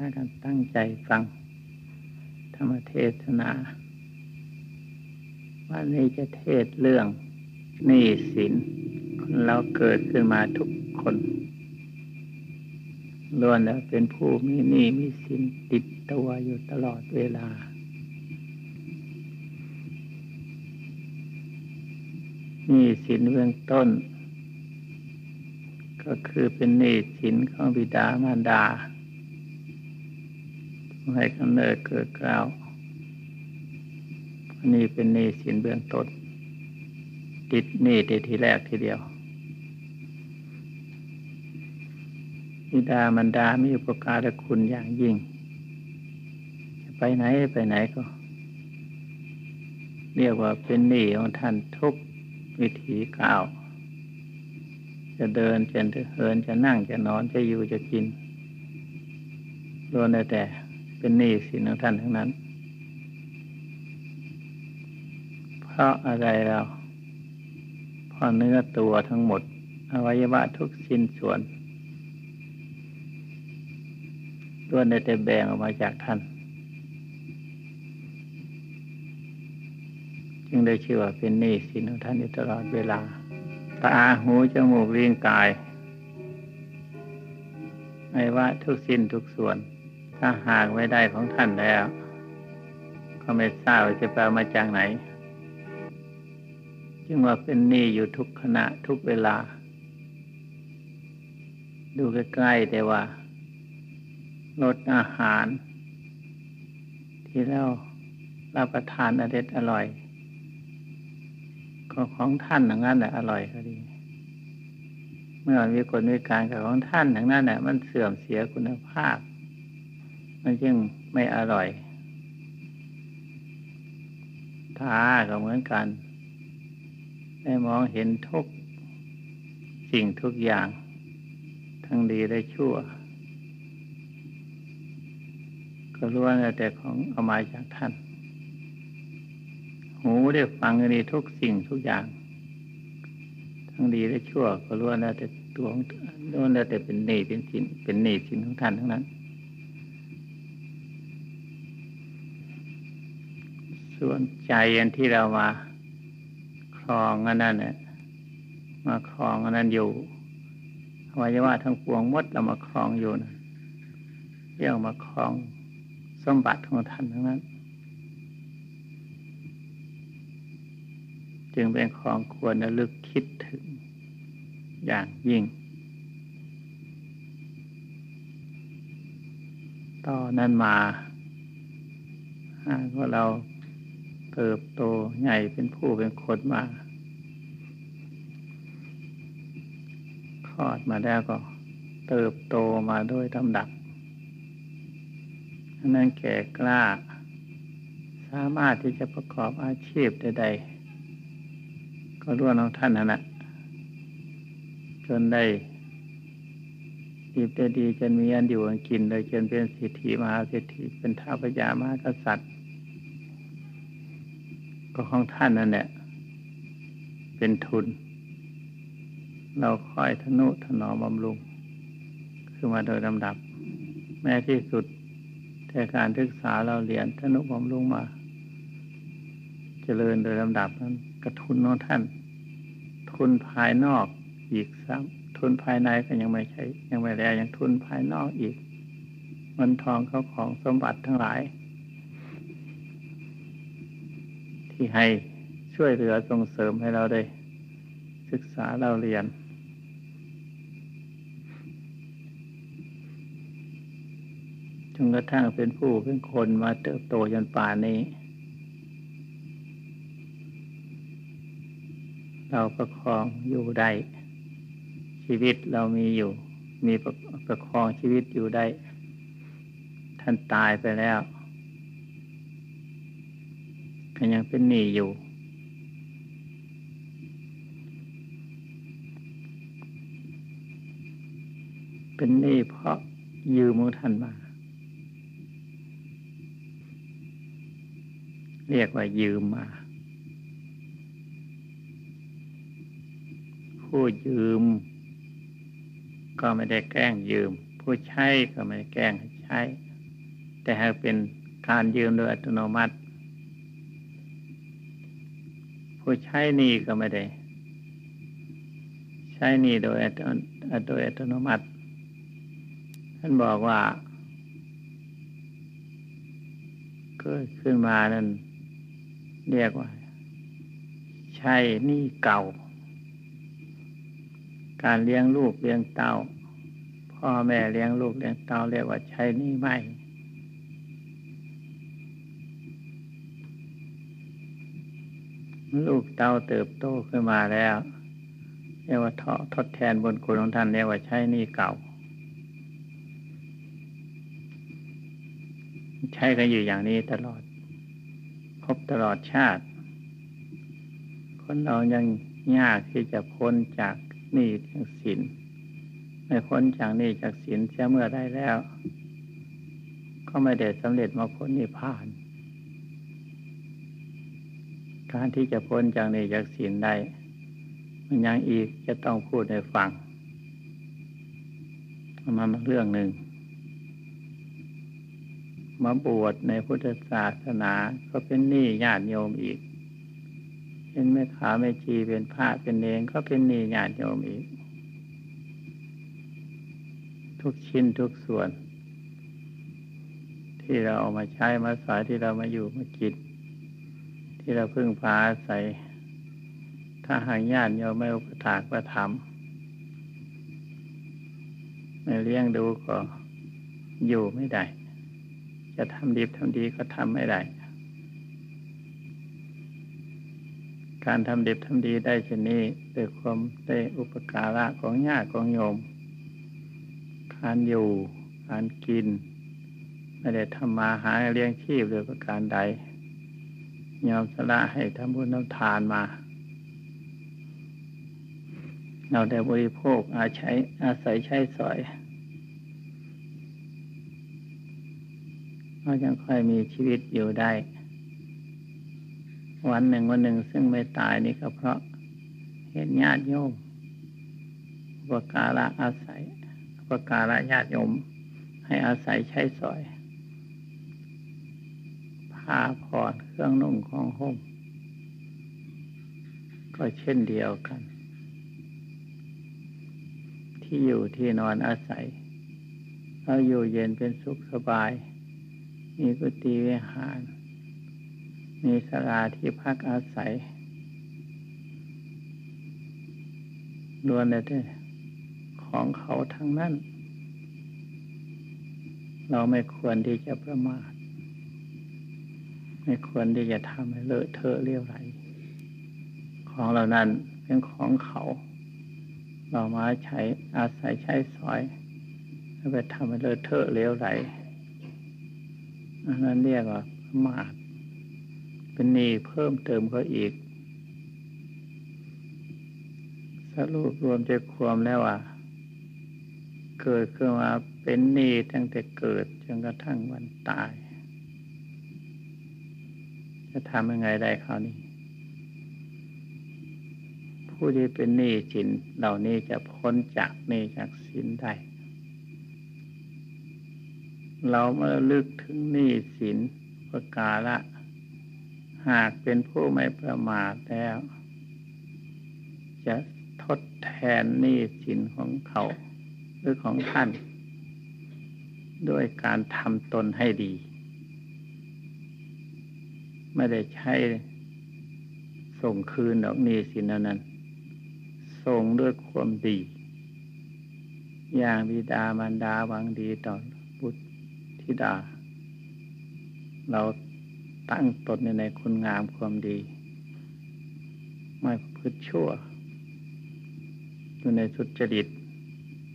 พากันตั้งใจฟัง ธรรมเทศนาวันนี้จะเทศเรื่องหนี้สินคนเราเกิดขึ้นมาทุกคนล้วนแล้วเป็นผู้มีหนี้มีสินติดตัวอยู่ตลอดเวลา หนี้สินเบื้องต้น ก็คือเป็นหนี้สินของบิดามารดา ให้กำเนิดเกิดกล่าวนนี้เป็นหนี้สินเบื้องต้นติดหนี้ในทีแรกทีเดียวบิดามันดามีอุปการะคุณอย่างยิ่งจะไปไหนไปไหนก็ เรียกว่าเป็นหนี้ของท่านทุกวิถีก้าว จะเดินจะเหินจะนั่งจะนอนจะอยู่จะกินล้วนแต่ เป็นหนี้สินของท่านทั้งนั้น เพราะอะไรเราเพราะเนื้อตัวทั้งหมด อวัยวะทุกสิ้นส่วนล้วนแต่แบ่งออกมาจากท่าน จึงได้ชื่อว่าเป็นหนี้สินของท่านอยู่ตลอดเวลาตาหูจมูกลิ้นกายไอ้ว่าทุกสิ้นทุกส่วน ถ้าหากไม่ได้ของท่านแล้ว ก็ไม่ทราบจะไปมาจากไหน จึงว่าเป็นหนี้อยู่ทุกขณะทุกเวลา ดูใกล้ๆแต่ว่าลดอาหาร ที่เรารับประทานอเด็ดอร่อย ก็ของท่านอย่างนั้นแหละอร่อยก็ดี เมื่อมีคนมีการกับของท่านอย่างนั้นแหละมันเสื่อมเสียคุณภาพ มันจึงไม่อร่อยตาก็เหมือนกัน ได้มองเห็นทุกสิ่งทุกอย่าง ทั้งดีและชั่ว ก็รู้ว่าแต่ของเอามาจากท่าน หูได้ฟังดีทุกสิ่งทุกอย่าง ทั้งดีและชั่ว ก็รู้ว่าแต่ตัวของล้วนแล้วแต่เป็นหนี้เป็นสินเป็นหนี้สินของท่านทั้งนั้น ส่วนใจอันที่เรามาครองอันนั้นเนี่ยมาครองอันนั้นอยู่อวัยวะทั้งปวงมดเรามาครองอยู่นะเรียกมาครองสมบัติของท่านทั้งนั้น จึงเป็นของควรระลึกคิดถึงอย่างยิ่ง ต่อนนั้นมาหากว่าเรา เติบโตใหญ่เป็นผู้เป็นคนมาคลอดมาแล้วก็ เติบโตมาโดยลำดับนั้นแก่กล้า สามารถที่จะประกอบอาชีพใดๆก็ร่วน้องท่านนั่นะจนได้ดีได้ดีจนมีอันอยู่อันกินเลยจนเป็นสิทธิมหาสิทธิเป็นท้าพญามหากษัตริย์ ก็ของท่านนั่นแหละเป็นทุน เราค่อยทนุถนอมบำรุงคือมาโดยลำดับ แม้ที่สุดแต่การศึกษาเราเรียนทนุบำรุงมาเจริญโดยลำดับนั้นกระทุนของท่าน ทุนภายนอกอีกซ้ำทุนภายในก็ยังไม่ใช่ ยังไม่แล้วยังทุนภายนอกอีกเงินทองเขาของสมบัติทั้งหลาย ที่ให้ช่วยเหลือส่งเสริมให้เราได้ ศึกษาเราเรียน จนกระทั่งเป็นผู้เป็นคนมาเติบโตจนป่านนี้ เราประคองอยู่ได้ชีวิตเรามีอยู่ มีประประคองชีวิตอยู่ได้ ท่านตายไปแล้ว ก็ยังเป็นหนี้อยู่ เป็นหนี้เพราะยืมของท่านมา เรียกว่ายืมมาผู้ยืม ก็ไม่ได้แกล้งยืม ผู้ใช้ก็ไม่ได้แกล้งใช้ แต่หากเป็นการยืมโดยอัตโนมัติ ผู้ใช้นี่ก็ไม่ได้ ใช้นี่โดยโดยอัตโนมัติ ท่านบอกว่าเกิดขึ้นมานั้นเรียกว่า ใช่นี่เก่า การเลี้ยงลูกเลี้ยงเต้าพ่อแม่เลี้ยงลูกเลี้ยงเต้าเรียกว่าใช่นี่ไม่ ลูกเต้าเติบโตขึ้นมาแล้วเรียกว่าทดแทนบนคุณของท่านเรียกว่าใช่นี่เก่า ใช้กันอยู่อย่างนี้ตลอดครบตลอดชาติ คนเรายังยากที่จะพ้นจากหนี้จากสินไม่พ้นจากหนี้จากสินเสียเมื่อได้แล้ว ก็ไม่ได้สำเร็จมาพ้นนิพพาน การที่จะพ้นจากนี้จากศีลได้ มันยังอีกจะต้องพูดให้ฟังมันเรื่องหนึ่ง มาบวชในพุทธศาสนาก็เป็นหนี้ญาติโยมอีก เป็นแม่ขาแม่ชีเป็นพระเป็นเองก็เป็นหนี้ญาติโยมอีก ทุกชิ้นทุกส่วน ที่เราเอามาใช้มาสอยที่เรามาอยู่มากิน ที่เราพึ่งพาอาศัย ถ้าหางญาติโยมไม่อุปถากประทำไม่เลี้ยงดูก็อยู่ไม่ได้ จะทำดีทำดีก็ทำไม่ได้ การทำดีทำดีได้เช่นนี้ด้วยความได้อุปการะของญาติของโยม การอยู่ การกิน ไม่ได้ทำมาหาเลี้ยงชีพโดยประการใด ยอมสละให้ทำบุญทำทานมา เราได้บริโภคอาใช้อาศัยใช้สอยเรายังค่อยมีชีวิตอยู่ได้ วันหนึ่งวันหนึ่งซึ่งไม่ตายนี่ก็เพราะเห็นญาติโยมปการะอาศัยปการะญาติโยมให้อาศัยใช้สอยาผ่อนเครื่องนุ่งของห่มก็เช่นเดียวกัน ที่อยู่ที่นอนอาศัยเราอยู่เย็นเป็นสุขสบาย มีกุฏิวิหาร มีสลาที่พักอาศัยล้วนแต่ของเขาทั้งนั้น เราไม่ควรที่จะประมาท ไม่ควรที่จะทำให้เลอะเทอะเลี้ยวไหล ของเหล่านั้นเป็นของเขา เรามาใช้อาศัยใช้สอยให้ไปทำให้เลอะเทอะเลี้ยวไหลอันนั้นเรียกว่ามาดเป็นนีเพิ่มเติมเขาอีกสรุปรวมใจความแล้วว่าเกิดขึ้นมาเป็นหนี้ตั้งแต่เกิดจนกระทั่งวันตาย จะทำยังไงได้คราวนี้ ผู้ที่เป็นหนี้สินเหล่านี้จะพ้นจากหนี้จากสินได้เราเมื่อลึกถึงหนี้สินประกาละ หากเป็นผู้ไม่ประมาทแล้ว จะทดแทนหนี้สินของเขาหรือของท่าน ด้วยการทำตนให้ดี ไม่ได้ใช้ส่งคืนดอกนี้สินนั้นส่งด้วยความดี อย่างบิดามารดาหวังดีต่อบุตรธิดา เราตั้งตนในคุณงามความดี ไม่พืชชั่ว อยู่ในสุจริต